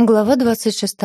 Глава 26.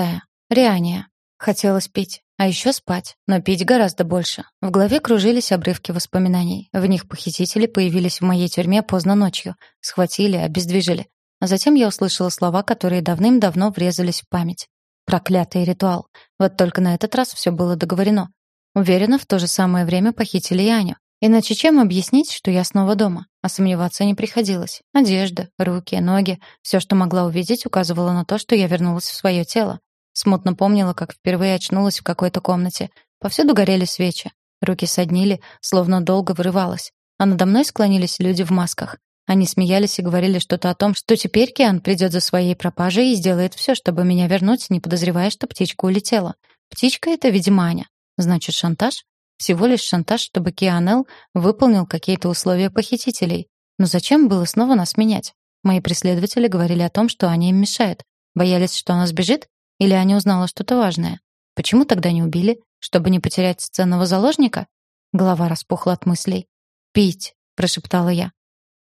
Риания. Хотелось пить, а еще спать, но пить гораздо больше. В голове кружились обрывки воспоминаний. В них похитители появились в моей тюрьме поздно ночью, схватили, обездвижили. А затем я услышала слова, которые давным-давно врезались в память. Проклятый ритуал. Вот только на этот раз все было договорено. Уверена, в то же самое время похитили и Аню. Иначе чем объяснить, что я снова дома? А сомневаться не приходилось. Одежда, руки, ноги, все, что могла увидеть, указывало на то, что я вернулась в свое тело. Смутно помнила, как впервые очнулась в какой-то комнате. Повсюду горели свечи. Руки соднили, словно долго вырывалась. А надо мной склонились люди в масках. Они смеялись и говорили что-то о том, что теперь Киан придет за своей пропажей и сделает все, чтобы меня вернуть, не подозревая, что птичка улетела. Птичка — это, видимо, Аня. Значит, шантаж? Всего лишь шантаж, чтобы Кианел выполнил какие-то условия похитителей. Но зачем было снова нас менять? Мои преследователи говорили о том, что Аня им мешает. Боялись, что она сбежит? Или Аня узнала что-то важное? Почему тогда не убили? Чтобы не потерять ценного заложника? Голова распухла от мыслей. «Пить», — прошептала я.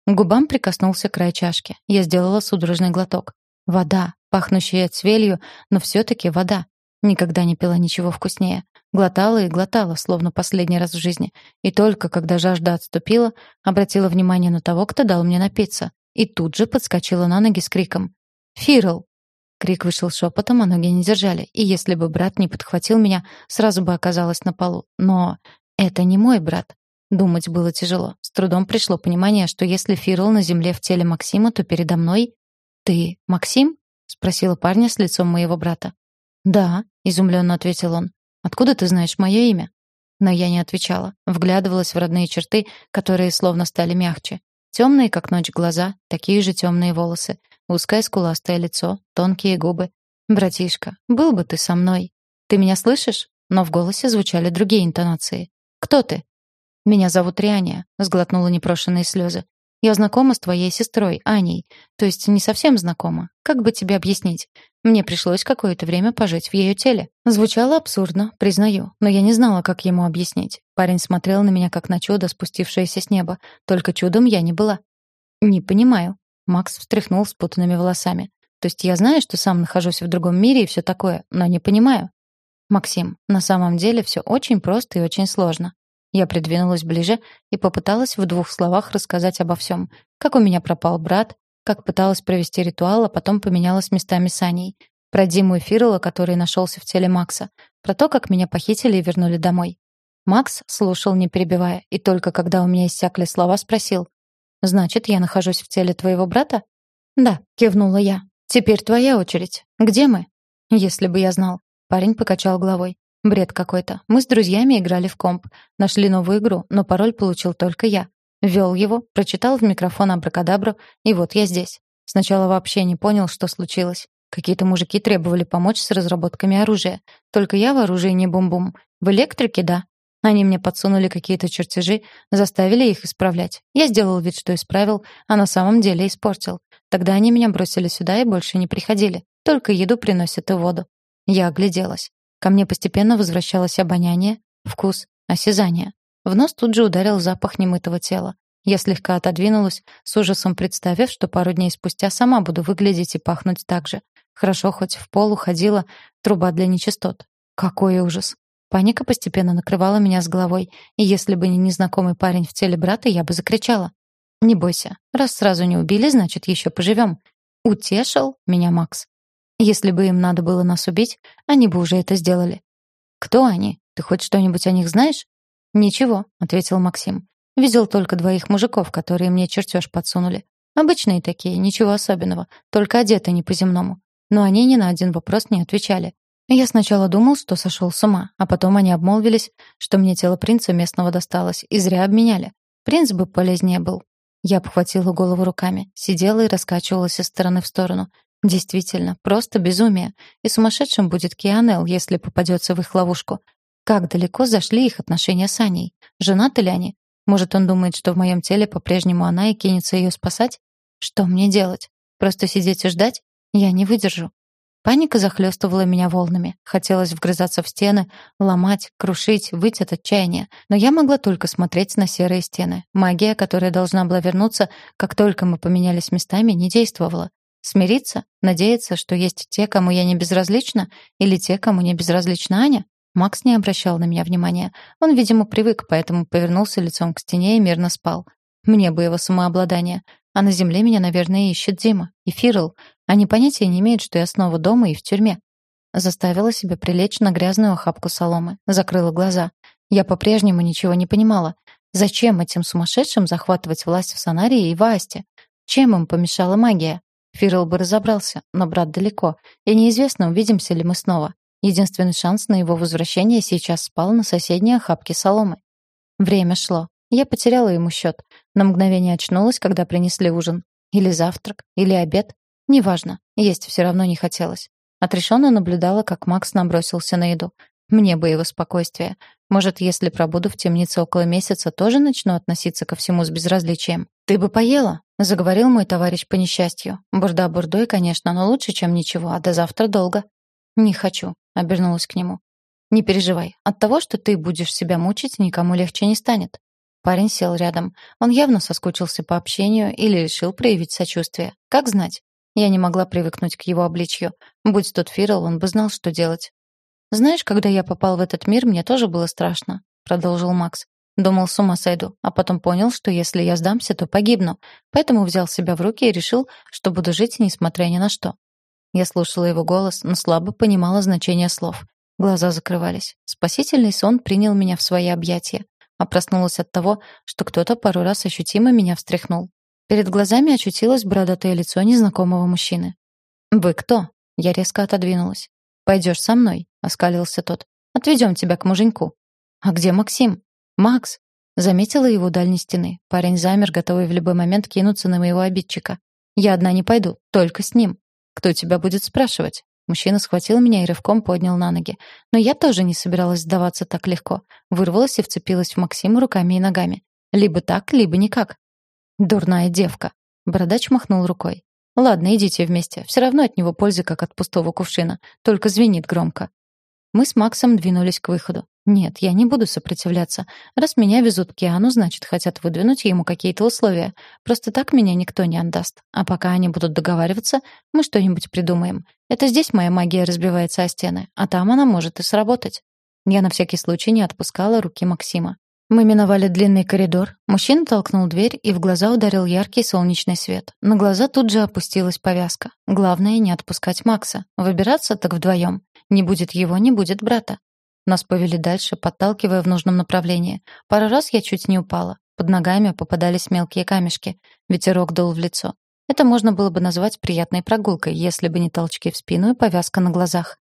Губам прикоснулся край чашки. Я сделала судорожный глоток. Вода, пахнущая цвелью, но все-таки вода. Никогда не пила ничего вкуснее. Глотала и глотала, словно последний раз в жизни. И только когда жажда отступила, обратила внимание на того, кто дал мне напиться. И тут же подскочила на ноги с криком. «Фирл!» Крик вышел шепотом, а ноги не держали. И если бы брат не подхватил меня, сразу бы оказалась на полу. Но это не мой брат. Думать было тяжело. С трудом пришло понимание, что если Фирл на земле в теле Максима, то передо мной... «Ты Максим?» — спросила парня с лицом моего брата. «Да», — изумленно ответил он. Откуда ты знаешь мое имя?» Но я не отвечала, вглядывалась в родные черты, которые словно стали мягче. Темные, как ночь, глаза, такие же темные волосы, узкое скуластое лицо, тонкие губы. «Братишка, был бы ты со мной. Ты меня слышишь?» Но в голосе звучали другие интонации. «Кто ты?» «Меня зовут Риания», — сглотнула непрошенные слезы. Я знакома с твоей сестрой, Аней. То есть не совсем знакома. Как бы тебе объяснить? Мне пришлось какое-то время пожить в ее теле. Звучало абсурдно, признаю, но я не знала, как ему объяснить. Парень смотрел на меня как на чудо, спустившееся с неба. Только чудом я не была. Не понимаю. Макс встряхнул спутанными волосами. То есть я знаю, что сам нахожусь в другом мире и все такое, но не понимаю. Максим, на самом деле все очень просто и очень сложно. Я придвинулась ближе и попыталась в двух словах рассказать обо всем. Как у меня пропал брат, как пыталась провести ритуал, а потом поменялась местами с Аней. Про Диму и Фирла, который нашелся в теле Макса. Про то, как меня похитили и вернули домой. Макс слушал, не перебивая, и только когда у меня иссякли слова, спросил. «Значит, я нахожусь в теле твоего брата?» «Да», — кивнула я. «Теперь твоя очередь. Где мы?» «Если бы я знал». Парень покачал головой. Бред какой-то. Мы с друзьями играли в комп. Нашли новую игру, но пароль получил только я. Ввел его, прочитал в микрофон абракадабру, и вот я здесь. Сначала вообще не понял, что случилось. Какие-то мужики требовали помочь с разработками оружия. Только я в оружии не бум-бум. В электрике — да. Они мне подсунули какие-то чертежи, заставили их исправлять. Я сделал вид, что исправил, а на самом деле испортил. Тогда они меня бросили сюда и больше не приходили. Только еду приносят и воду. Я огляделась. Ко мне постепенно возвращалось обоняние, вкус, осязание. В нос тут же ударил запах немытого тела. Я слегка отодвинулась, с ужасом представив, что пару дней спустя сама буду выглядеть и пахнуть так же. Хорошо, хоть в пол уходила труба для нечистот. Какой ужас. Паника постепенно накрывала меня с головой, и если бы не незнакомый парень в теле брата, я бы закричала. «Не бойся. Раз сразу не убили, значит, еще поживем». Утешил меня Макс. Если бы им надо было нас убить, они бы уже это сделали. Кто они? Ты хоть что-нибудь о них знаешь? Ничего, ответил Максим. Видел только двоих мужиков, которые мне чертеж подсунули. Обычные такие, ничего особенного, только одеты не по-земному. Но они ни на один вопрос не отвечали. Я сначала думал, что сошел с ума, а потом они обмолвились, что мне тело принца местного досталось, и зря обменяли. Принц бы полезнее был. Я обхватила голову руками, сидела и раскачивалась из стороны в сторону. Действительно, просто безумие. И сумасшедшим будет Кианел, если попадется в их ловушку. Как далеко зашли их отношения с Аней? Женаты ли они? Может, он думает, что в моем теле по-прежнему она и кинется ее спасать? Что мне делать? Просто сидеть и ждать? Я не выдержу. Паника захлестывала меня волнами. Хотелось вгрызаться в стены, ломать, крушить, выйти от отчаяния. Но я могла только смотреть на серые стены. Магия, которая должна была вернуться, как только мы поменялись местами, не действовала. Смириться? Надеяться, что есть те, кому я не безразлична? Или те, кому не безразлична Аня? Макс не обращал на меня внимания. Он, видимо, привык, поэтому повернулся лицом к стене и мирно спал. Мне бы его самообладание. А на земле меня, наверное, ищет Дима. И Фирл. Они понятия не имеют, что я снова дома и в тюрьме. Заставила себя прилечь на грязную охапку соломы. Закрыла глаза. Я по-прежнему ничего не понимала. Зачем этим сумасшедшим захватывать власть в Санарии и в Асте? Чем им помешала магия? Фирл бы разобрался, но брат далеко, и неизвестно, увидимся ли мы снова. Единственный шанс на его возвращение сейчас спал на соседней охапке соломы. Время шло. Я потеряла ему счет. На мгновение очнулась, когда принесли ужин. Или завтрак, или обед. Неважно, есть все равно не хотелось. Отрешенно наблюдала, как Макс набросился на еду. Мне бы его спокойствие. Может, если пробуду в темнице около месяца, тоже начну относиться ко всему с безразличием. «Ты бы поела», — заговорил мой товарищ по несчастью. «Бурда бурдой, конечно, но лучше, чем ничего, а до завтра долго». «Не хочу», — обернулась к нему. «Не переживай. От того, что ты будешь себя мучить, никому легче не станет». Парень сел рядом. Он явно соскучился по общению или решил проявить сочувствие. Как знать? Я не могла привыкнуть к его обличью. Будь тот Фирл, он бы знал, что делать. «Знаешь, когда я попал в этот мир, мне тоже было страшно», — продолжил Макс. Думал, с ума сойду, а потом понял, что если я сдамся, то погибну. Поэтому взял себя в руки и решил, что буду жить, несмотря ни на что. Я слушала его голос, но слабо понимала значение слов. Глаза закрывались. Спасительный сон принял меня в свои объятия. А проснулась от того, что кто-то пару раз ощутимо меня встряхнул. Перед глазами очутилось бородатое лицо незнакомого мужчины. «Вы кто?» Я резко отодвинулась. «Пойдешь со мной», — оскалился тот. «Отведем тебя к муженьку». «А где Максим?» «Макс!» Заметила его дальней стены. Парень замер, готовый в любой момент кинуться на моего обидчика. «Я одна не пойду, только с ним. Кто тебя будет спрашивать?» Мужчина схватил меня и рывком поднял на ноги. Но я тоже не собиралась сдаваться так легко. Вырвалась и вцепилась в Максима руками и ногами. Либо так, либо никак. «Дурная девка!» Бородач махнул рукой. Ладно, идите вместе. Все равно от него пользы, как от пустого кувшина. Только звенит громко. Мы с Максом двинулись к выходу. Нет, я не буду сопротивляться. Раз меня везут к Киану, значит, хотят выдвинуть ему какие-то условия. Просто так меня никто не отдаст. А пока они будут договариваться, мы что-нибудь придумаем. Это здесь моя магия разбивается о стены, а там она может и сработать. Я на всякий случай не отпускала руки Максима. Мы миновали длинный коридор. Мужчина толкнул дверь, и в глаза ударил яркий солнечный свет. На глаза тут же опустилась повязка. Главное — не отпускать Макса. Выбираться так вдвоем. Не будет его, не будет брата. Нас повели дальше, подталкивая в нужном направлении. Пару раз я чуть не упала. Под ногами попадались мелкие камешки. Ветерок дул в лицо. Это можно было бы назвать приятной прогулкой, если бы не толчки в спину и повязка на глазах.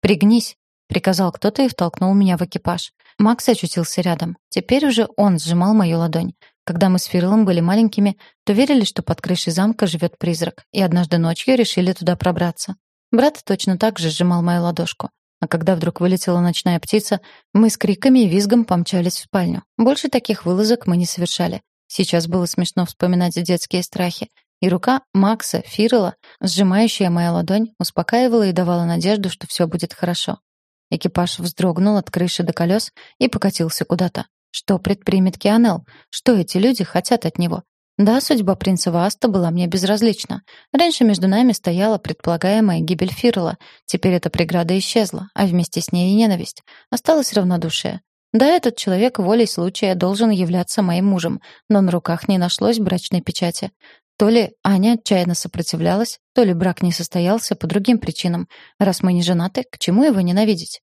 «Пригнись», — приказал кто-то и втолкнул меня в экипаж. Макс очутился рядом. Теперь уже он сжимал мою ладонь. Когда мы с Фирлом были маленькими, то верили, что под крышей замка живет призрак, и однажды ночью решили туда пробраться. Брат точно так же сжимал мою ладошку. А когда вдруг вылетела ночная птица, мы с криками и визгом помчались в спальню. Больше таких вылазок мы не совершали. Сейчас было смешно вспоминать детские страхи. И рука Макса, Фирла, сжимающая мою ладонь, успокаивала и давала надежду, что все будет хорошо. Экипаж вздрогнул от крыши до колес и покатился куда-то. Что предпримет Кианел? Что эти люди хотят от него? Да, судьба принца Васта была мне безразлична. Раньше между нами стояла предполагаемая гибель Фирла. Теперь эта преграда исчезла, а вместе с ней и ненависть. Осталось равнодушие. Да, этот человек волей случая должен являться моим мужем, но на руках не нашлось брачной печати. То ли Аня отчаянно сопротивлялась, то ли брак не состоялся по другим причинам. Раз мы не женаты, к чему его ненавидеть?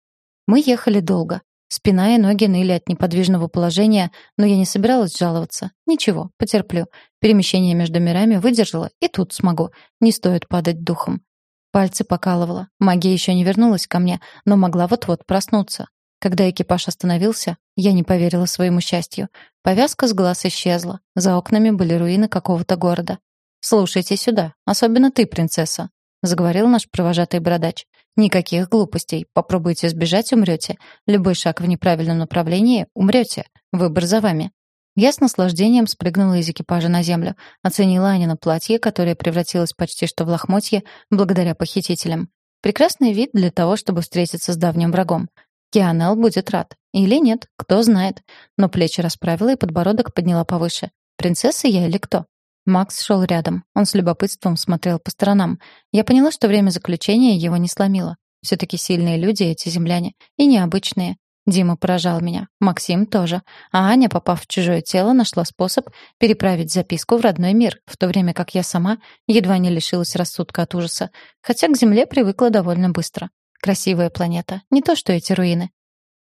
Мы ехали долго. Спина и ноги ныли от неподвижного положения, но я не собиралась жаловаться. Ничего, потерплю. Перемещение между мирами выдержала, и тут смогу. Не стоит падать духом. Пальцы покалывало. Магия еще не вернулась ко мне, но могла вот-вот проснуться. Когда экипаж остановился, я не поверила своему счастью. Повязка с глаз исчезла. За окнами были руины какого-то города. «Слушайте сюда, особенно ты, принцесса», — заговорил наш провожатый бородач. «Никаких глупостей. Попробуйте сбежать — умрете. Любой шаг в неправильном направлении — умрете. Выбор за вами». Я с наслаждением спрыгнула из экипажа на землю, оценила Анина платье, которое превратилось почти что в лохмотье благодаря похитителям. Прекрасный вид для того, чтобы встретиться с давним врагом. Кианел будет рад. Или нет, кто знает. Но плечи расправила и подбородок подняла повыше. Принцесса я или кто? Макс шел рядом. Он с любопытством смотрел по сторонам. Я поняла, что время заключения его не сломило. Все-таки сильные люди эти земляне. И необычные. Дима поражал меня. Максим тоже. А Аня, попав в чужое тело, нашла способ переправить записку в родной мир, в то время как я сама едва не лишилась рассудка от ужаса. Хотя к Земле привыкла довольно быстро. Красивая планета. Не то, что эти руины.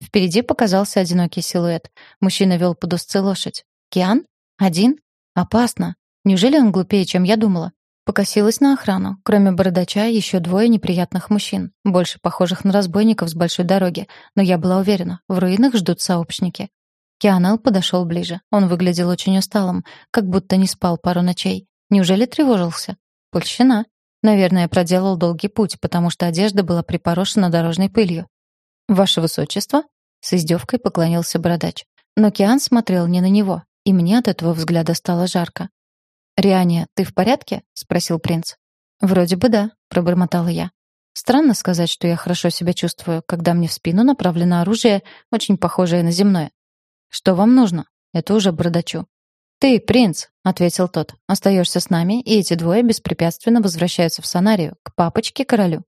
Впереди показался одинокий силуэт. Мужчина вел под узцы лошадь. Киан? Один? Опасно. Неужели он глупее, чем я думала? Покосилась на охрану. Кроме бородача, еще двое неприятных мужчин, больше похожих на разбойников с большой дороги, но я была уверена, в руинах ждут сообщники. Кианел подошел ближе. Он выглядел очень усталым, как будто не спал пару ночей. Неужели тревожился? Польщина. Наверное, проделал долгий путь, потому что одежда была припорошена дорожной пылью. «Ваше высочество?» — с издевкой поклонился бородач. Но Киан смотрел не на него, и мне от этого взгляда стало жарко. «Риане, ты в порядке?» — спросил принц. «Вроде бы да», — пробормотала я. Странно сказать, что я хорошо себя чувствую, когда мне в спину направлено оружие, очень похожее на земное. «Что вам нужно?» Это уже бrodачу. «Ты, принц», — ответил тот, — «остаешься с нами, и эти двое беспрепятственно возвращаются в Санарию, к папочке-королю».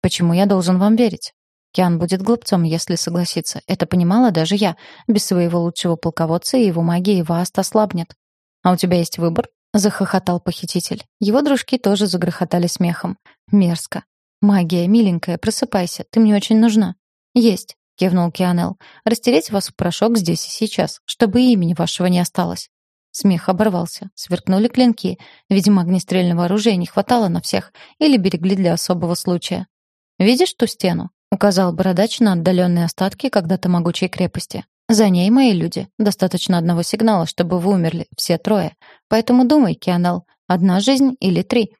«Почему я должен вам верить?» Киан будет глупцом, если согласится. Это понимала даже я. Без своего лучшего полководца и его магии Вааст ослабнет. «А у тебя есть выбор?» Захохотал похититель. Его дружки тоже загрохотали смехом. Мерзко. «Магия, миленькая, просыпайся, ты мне очень нужна». «Есть», — кивнул Кианел. «Растереть вас в порошок здесь и сейчас, чтобы имени вашего не осталось». Смех оборвался. Сверкнули клинки. Видимо, огнестрельного оружия не хватало на всех. Или берегли для особого случая. «Видишь ту стену?» — указал бородач на отдаленные остатки когда-то могучей крепости. За ней мои люди. Достаточно одного сигнала, чтобы вы умерли, все трое. Поэтому думай, Кианел, одна жизнь или три.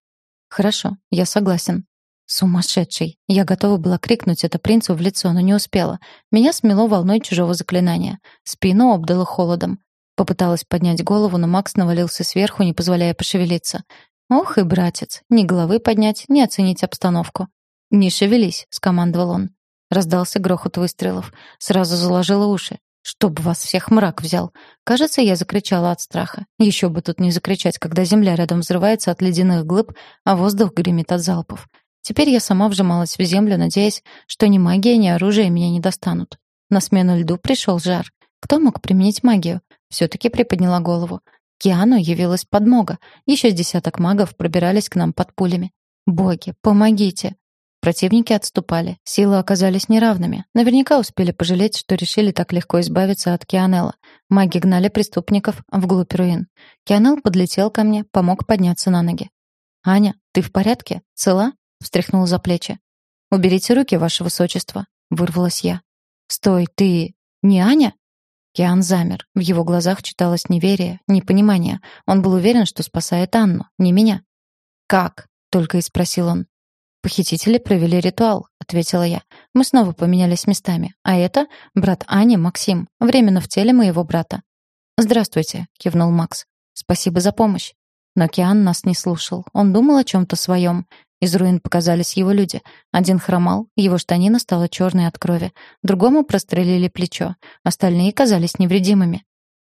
Хорошо, я согласен. Сумасшедший. Я готова была крикнуть это принцу в лицо, но не успела. Меня смело волной чужого заклинания. Спину обдало холодом. Попыталась поднять голову, но Макс навалился сверху, не позволяя пошевелиться. Ох и братец, ни головы поднять, ни оценить обстановку. «Не шевелись», — скомандовал он. Раздался грохот выстрелов. Сразу заложило уши. Чтоб вас всех мрак взял. Кажется, я закричала от страха. Еще бы тут не закричать, когда земля рядом взрывается от ледяных глыб, а воздух гремит от залпов. Теперь я сама вжималась в землю, надеясь, что ни магия, ни оружие меня не достанут. На смену льду пришел жар. Кто мог применить магию? Все-таки приподняла голову. Киану явилась подмога. Еще десяток магов пробирались к нам под пулями. «Боги, помогите!» Противники отступали, силы оказались неравными. Наверняка успели пожалеть, что решили так легко избавиться от Кианелла. Маги гнали преступников вглубь руин. Кианел подлетел ко мне, помог подняться на ноги. «Аня, ты в порядке? Цела?» — встряхнул за плечи. «Уберите руки, ваше высочество», — вырвалась я. «Стой, ты... не Аня?» Киан замер. В его глазах читалось неверие, непонимание. Он был уверен, что спасает Анну, не меня. «Как?» — только и спросил он. «Похитители провели ритуал», — ответила я. «Мы снова поменялись местами. А это брат Ани, Максим, временно в теле моего брата». «Здравствуйте», — кивнул Макс. «Спасибо за помощь». Но Киан нас не слушал. Он думал о чем-то своем. Из руин показались его люди. Один хромал, его штанина стала черной от крови. Другому прострелили плечо. Остальные казались невредимыми.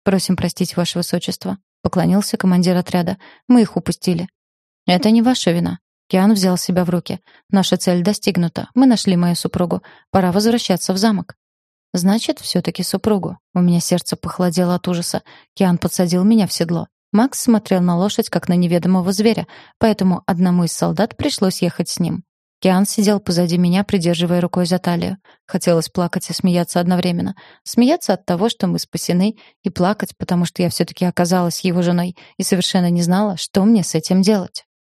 «Просим простить, ваше высочество», — поклонился командир отряда. «Мы их упустили». «Это не ваша вина», Киан взял себя в руки. «Наша цель достигнута. Мы нашли мою супругу. Пора возвращаться в замок». «Значит, все-таки супругу». У меня сердце похолодело от ужаса. Киан подсадил меня в седло. Макс смотрел на лошадь, как на неведомого зверя, поэтому одному из солдат пришлось ехать с ним. Киан сидел позади меня, придерживая рукой за талию. Хотелось плакать и смеяться одновременно. Смеяться от того, что мы спасены, и плакать, потому что я все-таки оказалась его женой и совершенно не знала, что мне с этим делать.